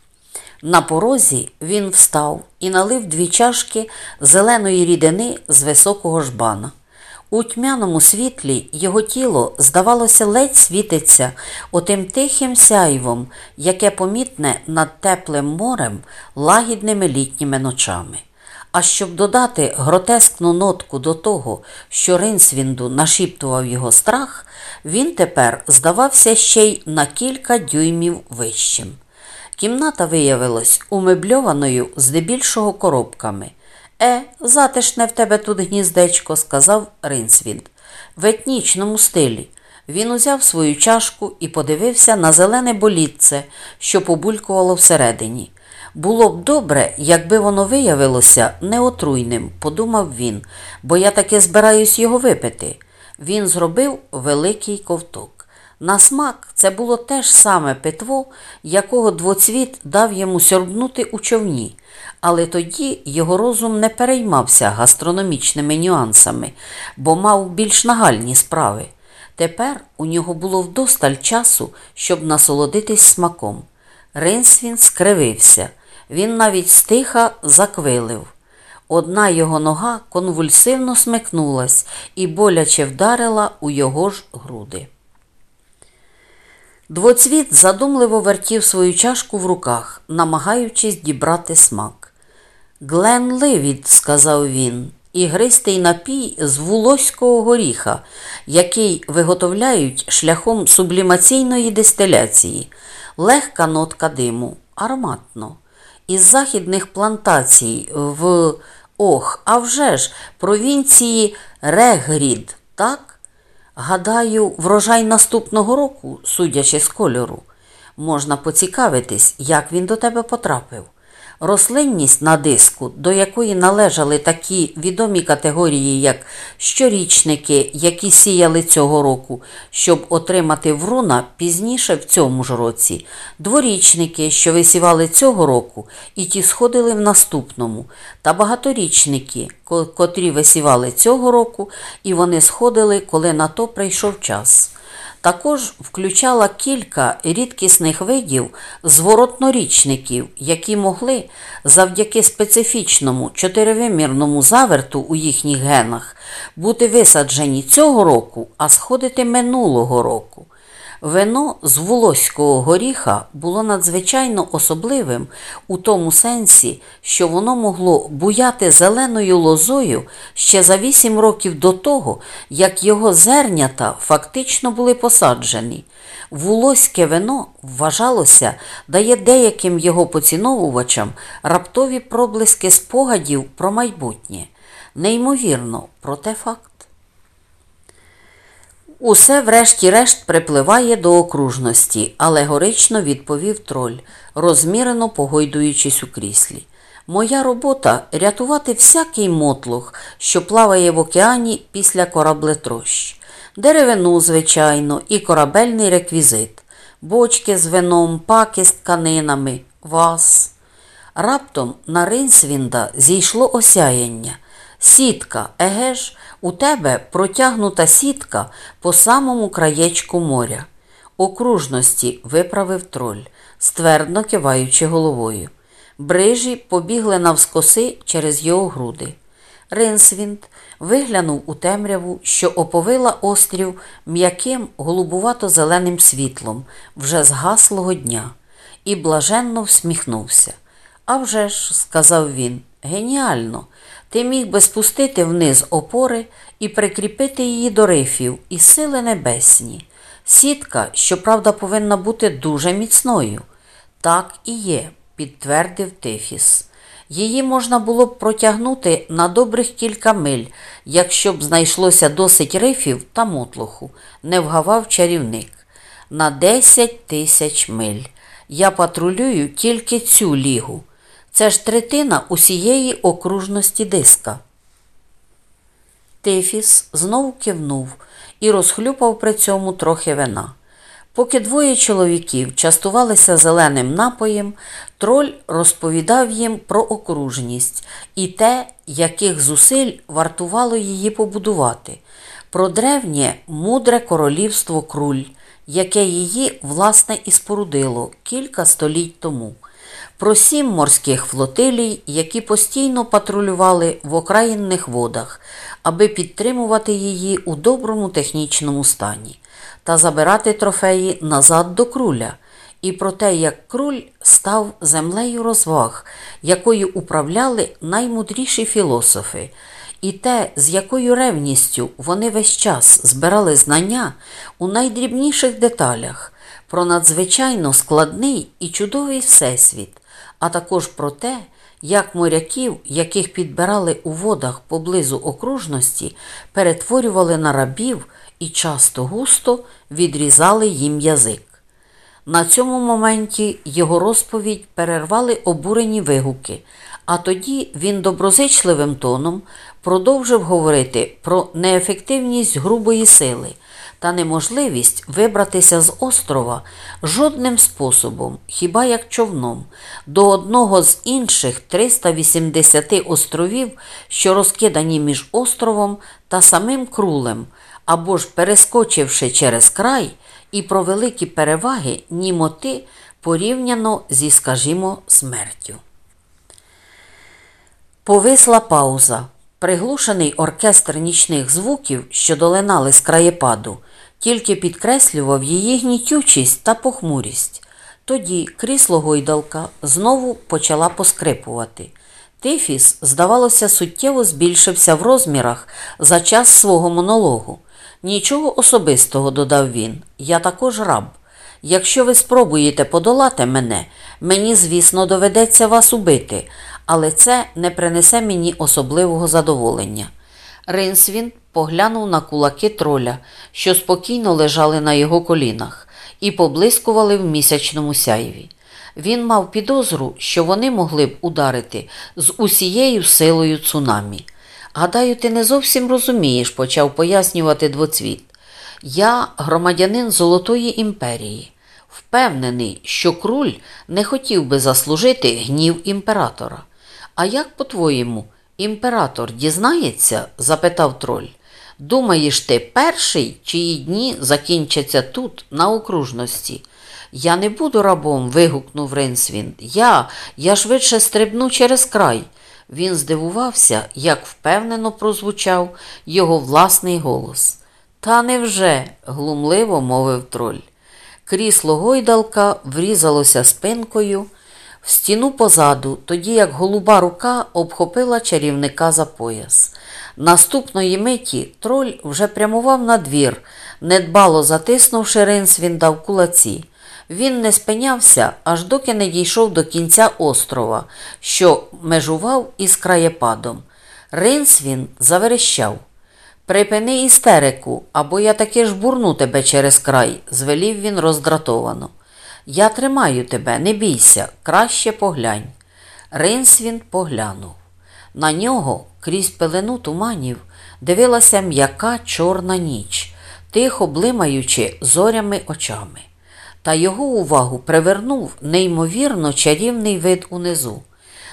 на порозі, він встав і налив дві чашки зеленої рідини з високого жбана. У тьмяному світлі його тіло, здавалося, ледь світиться отим тихим сяйвом, яке помітне над теплим морем лагідними літніми ночами. А щоб додати гротескну нотку до того, що Ринсвінду нашіптував його страх, він тепер здавався ще й на кілька дюймів вищим. Кімната виявилась умебльованою здебільшого коробками. Е, затишне в тебе тут гніздечко, сказав Ринсвінд. В етнічному стилі. Він узяв свою чашку і подивився на зелене болітце, що побулькувало всередині. Було б добре, якби воно виявилося неотруйним, подумав він, бо я таки збираюсь його випити. Він зробив великий ковток. На смак це було те ж саме питво, якого двоцвіт дав йому сьорбнути у човні, але тоді його розум не переймався гастрономічними нюансами, бо мав більш нагальні справи. Тепер у нього було вдосталь часу, щоб насолодитись смаком. Ринсвін скривився, він навіть стиха заквилив. Одна його нога конвульсивно смикнулась і боляче вдарила у його ж груди. Двоцвіт задумливо вертів свою чашку в руках, намагаючись дібрати смак. Глен Ливід, сказав він, ігристий напій з вулоського горіха, який виготовляють шляхом сублімаційної дистиляції, легка нотка диму, ароматно. Із західних плантацій в Ох, а вже ж, провінції Регрід, так? Гадаю, врожай наступного року, судячи з кольору, можна поцікавитись, як він до тебе потрапив. Рослинність на диску, до якої належали такі відомі категорії, як щорічники, які сіяли цього року, щоб отримати вруна пізніше в цьому ж році, дворічники, що висівали цього року, і ті сходили в наступному, та багаторічники, котрі висівали цього року, і вони сходили, коли на то прийшов час. Також включала кілька рідкісних видів зворотнорічників, які могли завдяки специфічному чотиривимірному заверту у їхніх генах бути висаджені цього року, а сходити минулого року. Вино з Волоського горіха було надзвичайно особливим у тому сенсі, що воно могло буяти зеленою лозою ще за вісім років до того, як його зернята фактично були посаджені. Волоське вино, вважалося, дає деяким його поціновувачам раптові проблиски спогадів про майбутнє. Неймовірно, проте факт. Усе, врешті-решт, припливає до окружності, алегорично відповів троль, розмірено погойдуючись у кріслі. Моя робота рятувати всякий мотлух, що плаває в океані після кораблетрощ. Деревину, звичайно, і корабельний реквізит, бочки з вином, паки з тканинами, вас. Раптом на Ринсвінда зійшло осяяння. Сітка, еге ж, у тебе протягнута сітка по самому краєчку моря. Окружності виправив троль, ствердно киваючи головою. Брижі побігли навскоси через його груди. Ринсвінд виглянув у темряву, що оповила острів м'яким голубувато-зеленим світлом вже згаслого дня, і блаженно всміхнувся. «А вже ж», – сказав він, геніально. Ти міг би спустити вниз опори і прикріпити її до рифів і сили небесні. Сітка, щоправда, повинна бути дуже міцною. Так і є, підтвердив Тифіс. Її можна було б протягнути на добрих кілька миль, якщо б знайшлося досить рифів та мотлоху, не вгавав чарівник. На 10 тисяч миль. Я патрулюю тільки цю лігу. Це ж третина усієї окружності диска. Тифіс знову кивнув і розхлюпав при цьому трохи вина. Поки двоє чоловіків частувалися зеленим напоєм, троль розповідав їм про окружність і те, яких зусиль вартувало її побудувати, про древнє мудре королівство круль, яке її власне і спорудило кілька століть тому, про сім морських флотилій, які постійно патрулювали в окраїнних водах, аби підтримувати її у доброму технічному стані та забирати трофеї назад до круля, і про те, як круль став землею розваг, якою управляли наймудріші філософи, і те, з якою ревністю вони весь час збирали знання у найдрібніших деталях, про надзвичайно складний і чудовий всесвіт, а також про те, як моряків, яких підбирали у водах поблизу окружності, перетворювали на рабів і часто густо відрізали їм язик. На цьому моменті його розповідь перервали обурені вигуки, а тоді він доброзичливим тоном продовжив говорити про неефективність грубої сили та неможливість вибратися з острова жодним способом, хіба як човном, до одного з інших 380 островів, що розкидані між островом та самим крулем, або ж перескочивши через край і про великі переваги німоти порівняно зі, скажімо, смертю. Повисла пауза. Приглушений оркестр нічних звуків, що долинали з краєпаду, тільки підкреслював її гнітючість та похмурість. Тоді крісло гойдалка знову почала поскрипувати. Тифіс, здавалося, суттєво збільшився в розмірах за час свого монологу. Нічого особистого, додав він, я також раб. Якщо ви спробуєте подолати мене, мені, звісно, доведеться вас убити, але це не принесе мені особливого задоволення. Ринсвін поглянув на кулаки троля, що спокійно лежали на його колінах, і поблискували в місячному сяйві. Він мав підозру, що вони могли б ударити з усією силою цунамі. Гадаю, ти не зовсім розумієш, почав пояснювати двоцвіт. Я громадянин Золотої імперії, впевнений, що круль не хотів би заслужити гнів імператора. А як, по-твоєму, імператор дізнається? запитав троль. Думаєш, ти перший, чиї дні закінчаться тут, на окружності? Я не буду рабом. вигукнув Ринсвін. Я, я швидше стрибну через край. Він здивувався, як впевнено прозвучав його власний голос. Та невже? глумливо мовив троль. Крісло гойдалка врізалося спинкою в стіну позаду, тоді як голуба рука обхопила чарівника за пояс. Наступної миті троль вже прямував на двір, недбало затиснувши Ринсвінда в кулаці. Він не спинявся, аж доки не дійшов до кінця острова, що межував із краєпадом. Ринсвін заверещав. Припини істерику, або я таки ж бурну тебе через край, звелів він роздратовано. Я тримаю тебе, не бійся, краще поглянь. Ринсвін поглянув. На нього, крізь пелену туманів, дивилася м'яка чорна ніч, тихо блимаючи зорями очами. Та його увагу привернув неймовірно чарівний вид унизу.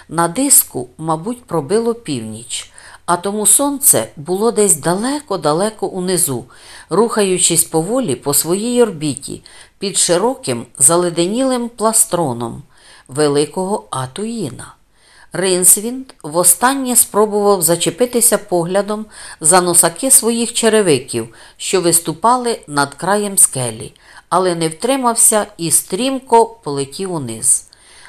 На диску, мабуть, пробило північ, а тому сонце було десь далеко-далеко унизу, рухаючись поволі по своїй орбіті під широким заледенілим пластроном великого Атуїна. Ринсвінд востаннє спробував зачепитися поглядом за носаки своїх черевиків, що виступали над краєм скелі, але не втримався і стрімко полетів униз.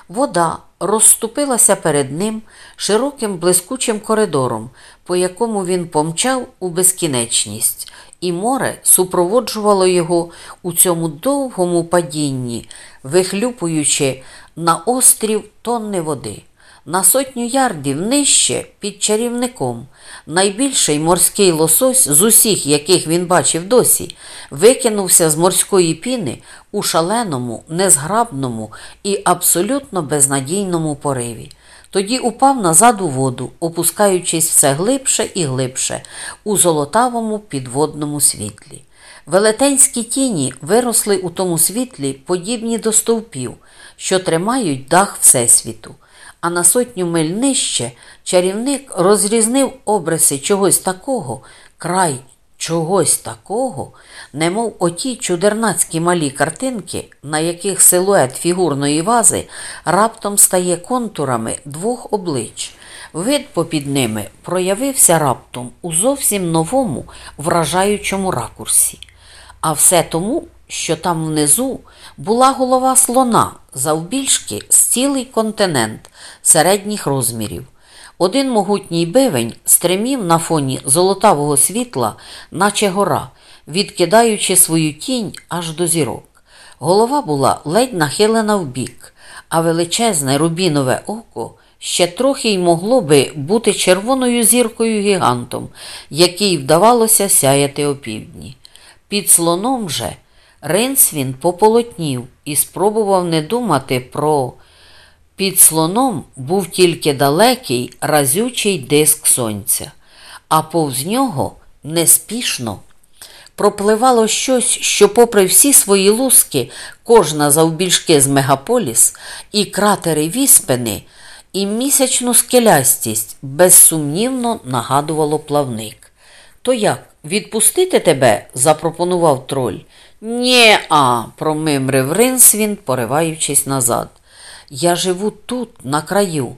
Вода розступилася перед ним широким блискучим коридором, по якому він помчав у безкінечність, і море супроводжувало його у цьому довгому падінні, вихлюпуючи на острів тонни води. На сотню ярдів нижче під чарівником найбільший морський лосось з усіх, яких він бачив досі, викинувся з морської піни у шаленому, незграбному і абсолютно безнадійному пориві. Тоді упав назад у воду, опускаючись все глибше і глибше у золотавому підводному світлі. Велетенські тіні виросли у тому світлі, подібні до стовпів, що тримають дах Всесвіту. А на сотню миль нижче чарівник розрізнив обриси чогось такого, край чогось такого, немов оті чудернацькі малі картинки, на яких силует фігурної вази раптом стає контурами двох облич. Вид попід ними проявився раптом у зовсім новому, вражаючому ракурсі. А все тому, що там внизу була голова слона завбільшки з цілий континент середніх розмірів. Один могутній бивень стримів на фоні золотавого світла, наче гора, відкидаючи свою тінь аж до зірок. Голова була ледь нахилена вбік, а величезне рубінове око ще трохи й могло би бути червоною зіркою гігантом, який вдавалося сяяти опівдні. Під слоном же Ринсвін пополотнів і спробував не думати про. Під слоном був тільки далекий разючий диск сонця, а повз нього неспішно пропливало щось, що, попри всі свої луски, кожна завбільшки з мегаполіс, і кратери віспини, і місячну скелястість безсумнівно нагадувало плавник. То як, відпустити тебе? запропонував троль. Нє а, промимрив Ринсвін, пориваючись назад. Я живу тут, на краю,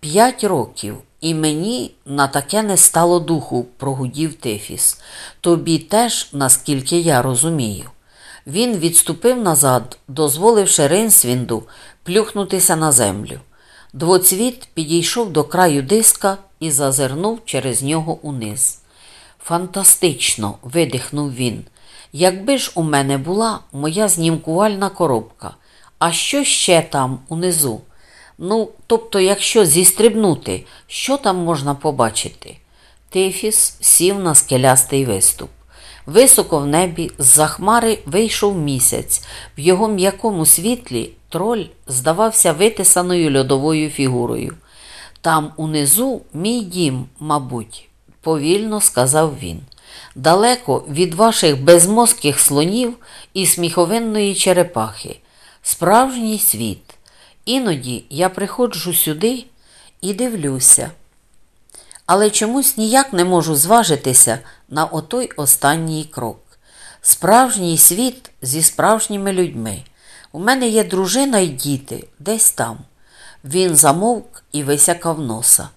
п'ять років, і мені на таке не стало духу, прогудів Тефіс. Тобі теж, наскільки я розумію. Він відступив назад, дозволивши Ринсвінду плюхнутися на землю. Двоцвіт підійшов до краю диска і зазирнув через нього униз. Фантастично, видихнув він. Якби ж у мене була моя знімкувальна коробка. А що ще там унизу? Ну, тобто, якщо зістрибнути, що там можна побачити? Тифіс сів на скелястий виступ. Високо в небі з-за хмари вийшов місяць. В його м'якому світлі троль здавався витисаною льодовою фігурою. Там унизу мій дім, мабуть, повільно сказав він. Далеко від ваших безмозких слонів і сміховинної черепахи справжній світ. Іноді я приходжу сюди і дивлюся, але чомусь ніяк не можу зважитися на отой останній крок. Справжній світ зі справжніми людьми. У мене є дружина і діти десь там. Він замовк і висякав носа.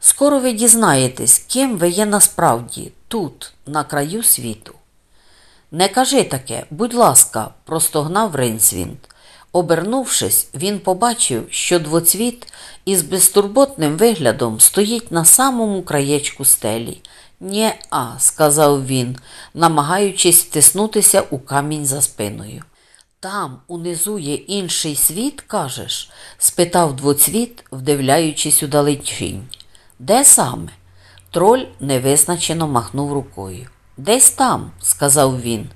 Скоро ви дізнаєтесь, ким ви є насправді, тут, на краю світу. Не кажи таке, будь ласка, простогнав Ринсвінд. Обернувшись, він побачив, що двоцвіт із безтурботним виглядом стоїть на самому краєчку стелі. Нє а, сказав він, намагаючись втиснутися у камінь за спиною. Там унизу є інший світ, кажеш? спитав двоцвіт, вдивляючись у далечінь. Де саме? Троль невизначено махнув рукою. Десь там, сказав він.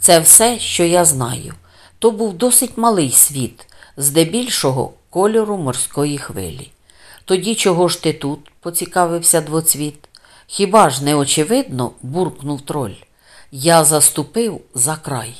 Це все, що я знаю. То був досить малий світ, здебільшого кольору морської хвилі. Тоді чого ж ти тут? поцікавився двоцвіт. Хіба ж не очевидно? буркнув троль. Я заступив за край.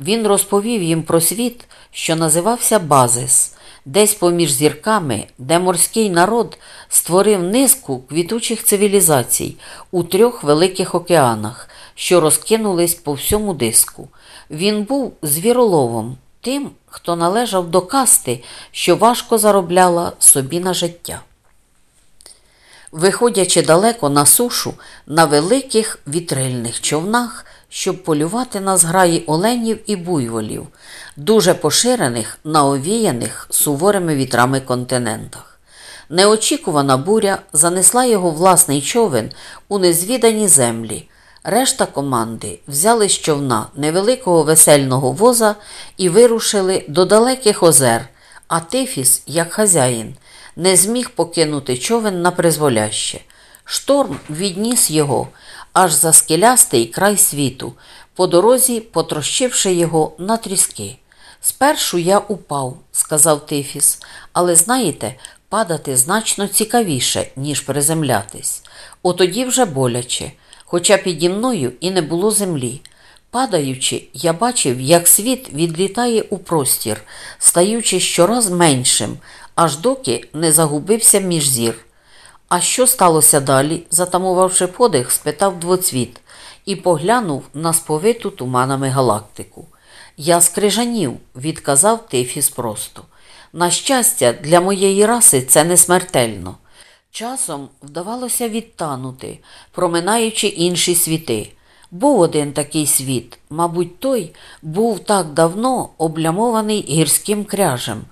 Він розповів їм про світ, що називався Базис, десь поміж зірками, де морський народ створив низку квітучих цивілізацій у трьох великих океанах, що розкинулись по всьому диску. Він був звіроловом, тим, хто належав до касти, що важко заробляла собі на життя. Виходячи далеко на сушу на великих вітрильних човнах, щоб полювати на зграї оленів і буйволів, дуже поширених на овіяних суворими вітрами континентах. Неочікувана буря занесла його власний човен у незвідані землі. Решта команди взяли з човна невеликого весельного воза і вирушили до далеких озер, а Тифіс, як хазяїн, не зміг покинути човен на призволяще. Шторм відніс його аж за скелястий край світу, по дорозі потрощивши його на тріски. Спершу я упав, сказав Тифіс, але знаєте, падати значно цікавіше, ніж приземлятись. Отоді вже боляче, хоча піді мною і не було землі. Падаючи, я бачив, як світ відлітає у простір, стаючи щораз меншим, аж доки не загубився між зір. А що сталося далі? затамувавши подих, спитав двоцвіт і поглянув на сповиту туманами галактику. Я скрижанів, відказав Тифіс просто. На щастя, для моєї раси це не смертельно. Часом вдавалося відтанути, проминаючи інші світи. Був один такий світ, мабуть, той був так давно облямований гірським кряжем,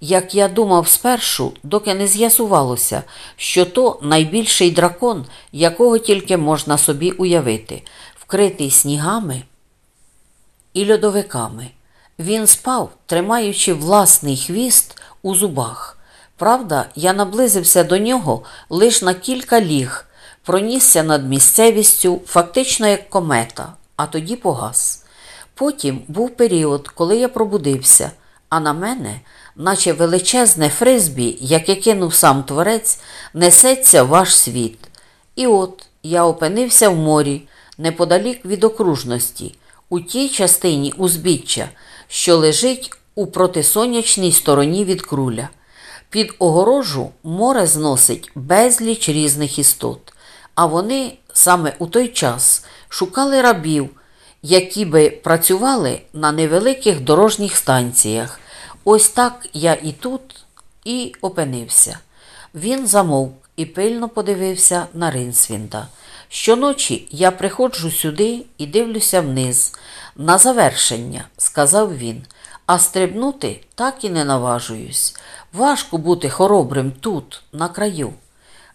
як я думав спершу, доки не з'ясувалося, що то найбільший дракон, якого тільки можна собі уявити, вкритий снігами і льодовиками. Він спав, тримаючи власний хвіст у зубах. Правда, я наблизився до нього лише на кілька ліг, пронісся над місцевістю, фактично як комета, а тоді погас. Потім був період, коли я пробудився, а на мене, наче величезне фризбі, яке кинув сам творець, несеться ваш світ. І от я опинився в морі, неподалік від окружності, у тій частині узбіччя, що лежить у протисонячній стороні від круля. Під огорожу море зносить безліч різних істот, а вони саме у той час шукали рабів, які би працювали на невеликих дорожніх станціях. Ось так я і тут і опинився. Він замовк і пильно подивився на Ринсвінда. Щоночі я приходжу сюди і дивлюся вниз. На завершення, сказав він, а стрибнути так і не наважуюсь. Важко бути хоробрим тут, на краю.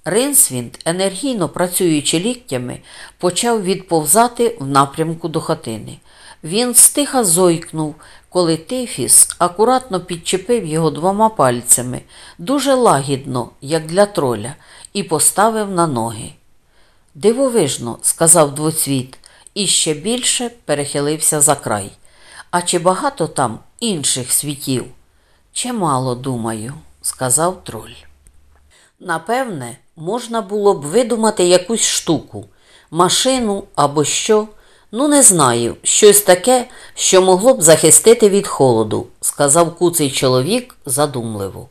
Ринсвінд, енергійно працюючи ліктями, почав відповзати в напрямку до хатини. Він стиха зойкнув, коли Тифіс акуратно підчепив його двома пальцями, дуже лагідно, як для троля, і поставив на ноги. Дивовижно, сказав двоцвіт, і ще більше перехилився за край. А чи багато там інших світів? Чимало, думаю, сказав троль. Напевне, можна було б видумати якусь штуку, машину або що. Ну, не знаю, щось таке, що могло б захистити від холоду, сказав куций чоловік задумливо.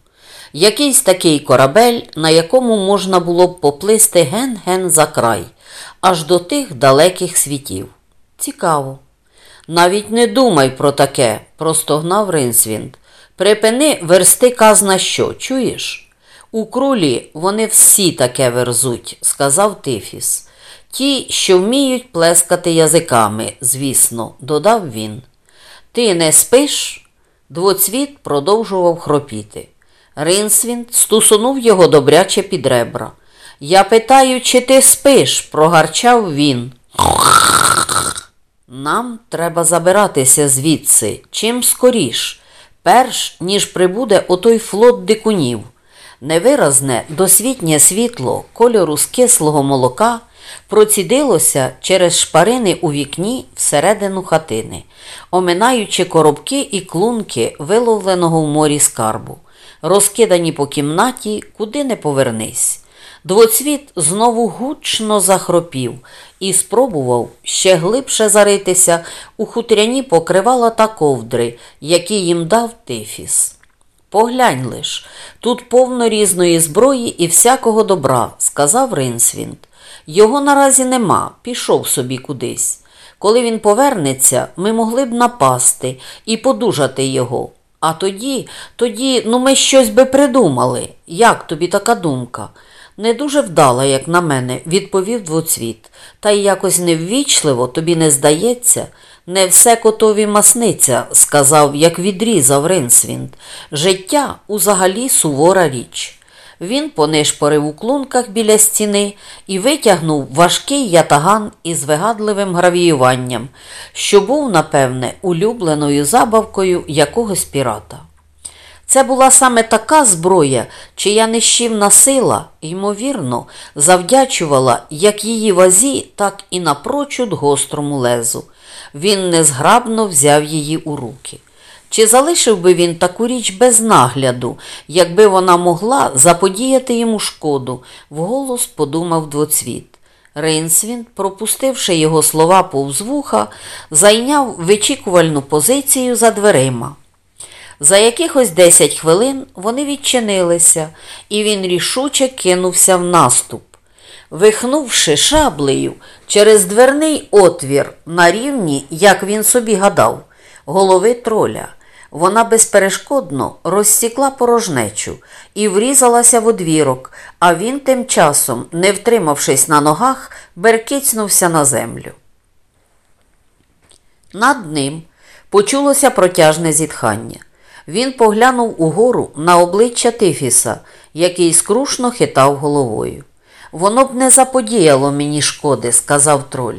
Якийсь такий корабель, на якому можна було б поплисти ген-ген за край, аж до тих далеких світів. Цікаво. Навіть не думай про таке, простогнав Ринсвінд. Припини версти казна що, чуєш? У крулі вони всі таке верзуть, сказав Тифіс. Ті, що вміють плескати язиками, звісно, додав він. Ти не спиш? Двоцвіт продовжував хропіти. Ринсвінд стусунув його добряче під ребра. Я питаю, чи ти спиш, прогарчав він. Нам треба забиратися звідси, чим скоріш, перш ніж прибуде отой флот дикунів. Невиразне досвітнє світло кольору скислого молока процідилося через шпарини у вікні всередину хатини, оминаючи коробки і клунки виловленого в морі скарбу, розкидані по кімнаті, куди не повернись. Двоцвіт знову гучно захропів і спробував ще глибше заритися у хутряні покривала та ковдри, які їм дав Тифіс. Поглянь лиш, тут повно різної зброї і всякого добра, сказав Ринсвінд. Його наразі нема, пішов собі кудись. Коли він повернеться, ми могли б напасти і подужати його. А тоді, тоді, ну ми щось би придумали. Як тобі така думка? Не дуже вдала, як на мене, відповів двоцвіт. Та й якось неввічливо тобі не здається. Не все котові масниця, сказав, як відрізав Ринсвінд. Життя узагалі сувора річ. Він понишпорив у клунках біля стіни і витягнув важкий ятаган із вигадливим гравіюванням, що був, напевне, улюбленою забавкою якогось пірата. Це була саме така зброя, чия нищівна сила, ймовірно, завдячувала як її вазі, так і напрочуд гострому лезу. Він незграбно взяв її у руки. Чи залишив би він таку річ без нагляду, якби вона могла заподіяти йому шкоду, вголос подумав двоцвіт. Рейнсвін, пропустивши його слова повз вуха, зайняв вичікувальну позицію за дверима. За якихось десять хвилин вони відчинилися, і він рішуче кинувся в наступ. Вихнувши шаблею через дверний отвір на рівні, як він собі гадав, голови троля, вона безперешкодно розсікла порожнечу і врізалася в одвірок, а він тим часом, не втримавшись на ногах, беркицнувся на землю. Над ним почулося протяжне зітхання. Він поглянув угору на обличчя Тифіса, який скрушно хитав головою. Воно б не заподіяло мені шкоди, сказав троль.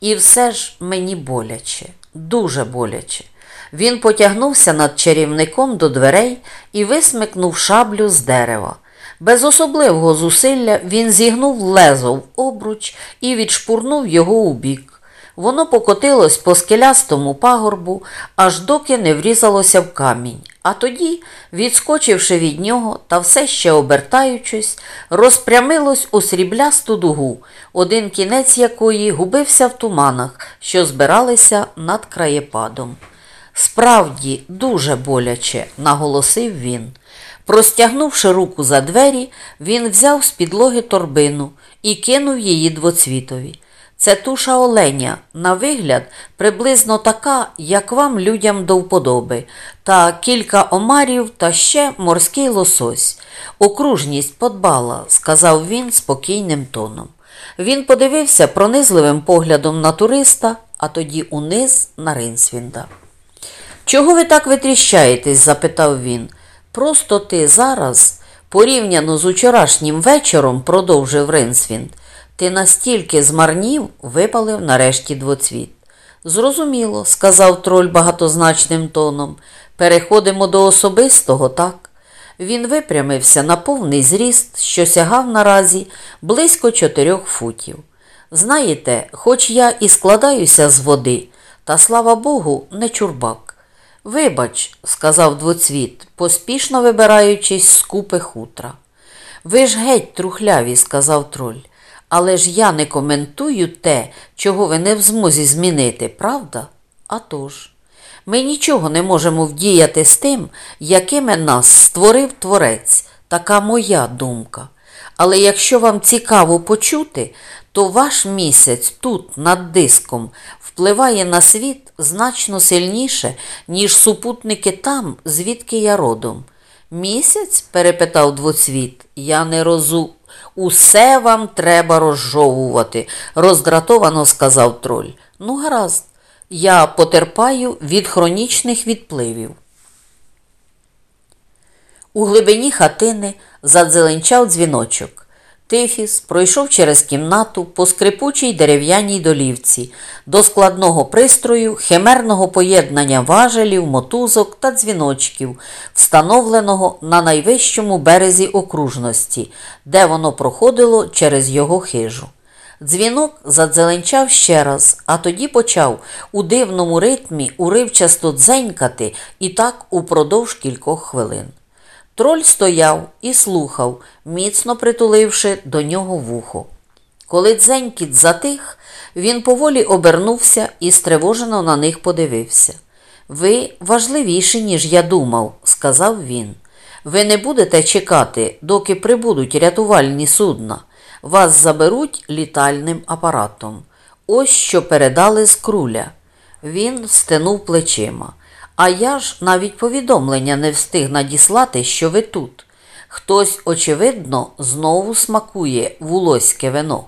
І все ж мені боляче, дуже боляче. Він потягнувся над чарівником до дверей і висмикнув шаблю з дерева. Без особливого зусилля він зігнув лезо в обруч і відшпурнув його у бік. Воно покотилось по скелястому пагорбу, аж доки не врізалося в камінь, а тоді, відскочивши від нього та все ще обертаючись, розпрямилось у сріблясту дугу, один кінець якої губився в туманах, що збиралися над краєпадом. Справді, дуже боляче, наголосив він. Простягнувши руку за двері, він взяв з підлоги торбину і кинув її двоцвітові. Це туша оленя, на вигляд, приблизно така, як вам людям до вподоби, та кілька омарів та ще морський лосось. Окружність подбала, сказав він спокійним тоном. Він подивився пронизливим поглядом на туриста, а тоді униз на Ринсвінда. Чого ви так витріщаєтесь? запитав він. Просто ти зараз, порівняно з учорашнім вечором, продовжив Ринсвінд, ти настільки змарнів, випалив нарешті двоцвіт. Зрозуміло, сказав троль багатозначним тоном. Переходимо до особистого, так? Він випрямився на повний зріст, що сягав наразі близько чотирьох футів. Знаєте, хоч я і складаюся з води, та слава Богу, не чурбак. Вибач, сказав двоцвіт, поспішно вибираючись з купи хутра. Ви ж геть трухляві, сказав троль. Але ж я не коментую те, чого ви не в змозі змінити, правда? А тож, ми нічого не можемо вдіяти з тим, якими нас створив творець, така моя думка. Але якщо вам цікаво почути, то ваш місяць тут, над диском, впливає на світ значно сильніше, ніж супутники там, звідки я родом. Місяць? перепитав двоцвіт, я не розу. Усе вам треба розжовувати, роздратовано сказав троль. Ну, гаразд, я потерпаю від хронічних відпливів. У глибині хатини задзеленчав дзвіночок. Тифіс пройшов через кімнату по скрипучій дерев'яній долівці до складного пристрою химерного поєднання важелів, мотузок та дзвіночків, встановленого на найвищому березі окружності, де воно проходило через його хижу. Дзвінок задзеленчав ще раз, а тоді почав у дивному ритмі уривчасто дзенькати і так упродовж кількох хвилин. Троль стояв і слухав, міцно притуливши до нього вухо. Коли дзенькіт затих, він поволі обернувся і стривожено на них подивився. Ви важливіші, ніж я думав, сказав він. Ви не будете чекати, доки прибудуть рятувальні судна. Вас заберуть літальним апаратом. Ось що передали з круля. Він стенув плечима. А я ж навіть повідомлення не встиг надіслати, що ви тут. Хтось, очевидно, знову смакує вулоське вино.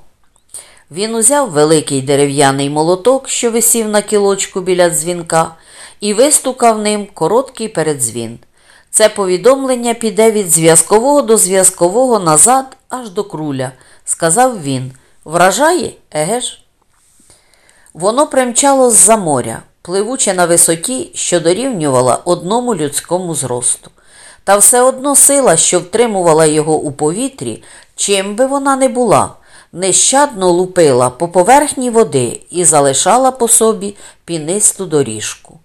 Він узяв великий дерев'яний молоток, що висів на кілочку біля дзвінка, і вистукав ним короткий передзвін. Це повідомлення піде від зв'язкового до зв'язкового назад аж до круля, сказав він. Вражає, еге ж? Воно примчало з-за моря, пливуче на висоті, що дорівнювала одному людському зросту. Та все одно сила, що втримувала його у повітрі, чим би вона не була, нещадно лупила по поверхні води і залишала по собі пінисту доріжку.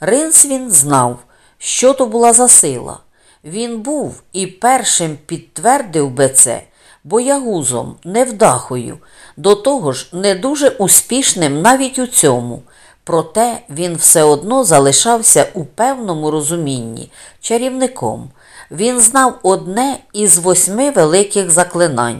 Ринсвін знав, що то була за сила. Він був і першим підтвердив би це боягузом, невдахою, до того ж не дуже успішним навіть у цьому. Проте він все одно залишався у певному розумінні чарівником. Він знав одне із восьми великих заклинань